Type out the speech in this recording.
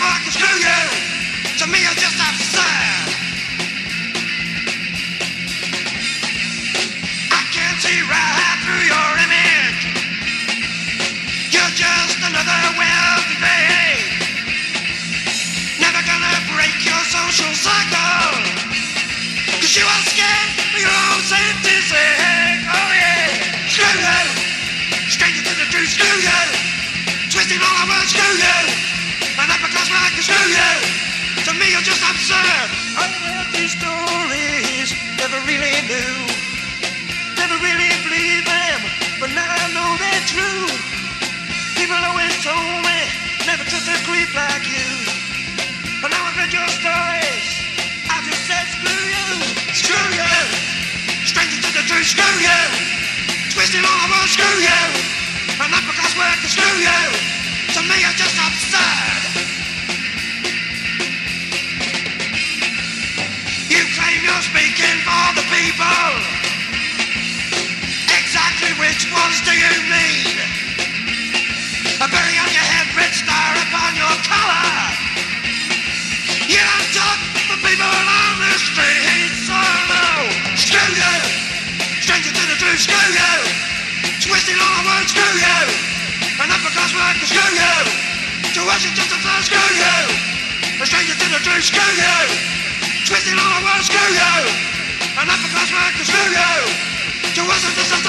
work and screw you. To me, To me, you're just absurd. I heard these stories, never really knew. Never really believed them, but now I know they're true. People always told me, never trust a creep like you. But now I've read your stories, I just said screw you. Screw you. Stranger to the truth, screw you. Twisting all the words, screw you. And uppercuts work, screw you. To me, you're just absurd. You're for the people. Exactly which ones do you mean? A berry on your head, red star upon your collar. You don't talk for people on the streets. Oh no, screw you. Stranger to the truth, screw you. Twisting all the words, screw you. And uppercuts work, screw you. To us it's just a first, screw you. A stranger to the truth, screw you. Twisting all the words, screw you. And uppercuts work, screw you. To us it's just